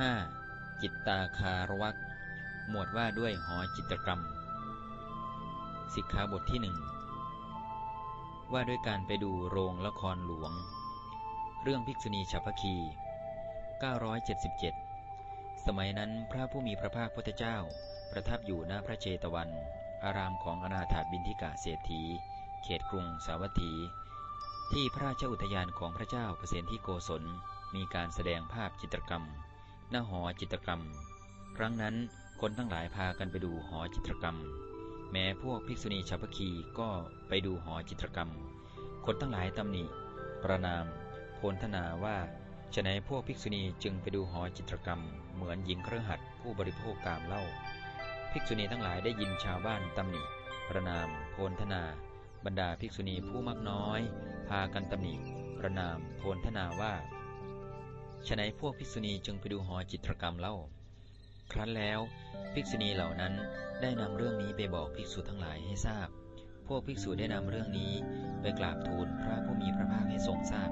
5. จิตตาคารวักหมวดว่าด้วยหอจิตกรรม สิกขาบทที่หนึ่งว่าด้วยการไปดูโรงละครหลวง เรื่องภิกษุณีฉัพพคี 977 สมัยนั้นพระผู้มีพระภาคพุทธเจ้า ประทับอยู่หน้าพระเจตวัน อารามของอนาถาบินทิกาเศรษฐี เขตกรุงสาวัตถี ที่พระราชอุทยานของพระเจ้าเปรตที่โกศลมีการแสดงภาพจิตรกรรม หน้าหอจิตรกรรม ครั้งนั้นคนทั้งหลายพากันไปดูหอจิตรกรรม แม้พวกภิกษุณีชาวพคีก็ไปดูหอจิตรกรรม คนทั้งหลายตำหนิ ประนาม โพลธนาว่าฉนัยพวกภิกษุณีจึงไปดูหอจิตรกรรม เหมือนหญิงเครือหัดผู้บริโภคกามเล่าภิกษุณีทั้งหลายได้ยินชาวบ้านตำหนิ ประนาม โพลธนา บรรดาภิกษุณีผู้มักน้อย พากันตำหนิ ประนาม โพลธนาว่า ฉนัยพวกภิกษุณีจึงไปดูหอจิตรกรรมเล่า ครั้นแล้วภิกษุณีเหล่านั้นได้นำเรื่องนี้ไปบอกภิกษุทั้งหลายให้ทราบ พวกภิกษุได้นำเรื่องนี้ไปกราบทูลพระผู้มีพระภาคให้ทรงทราบ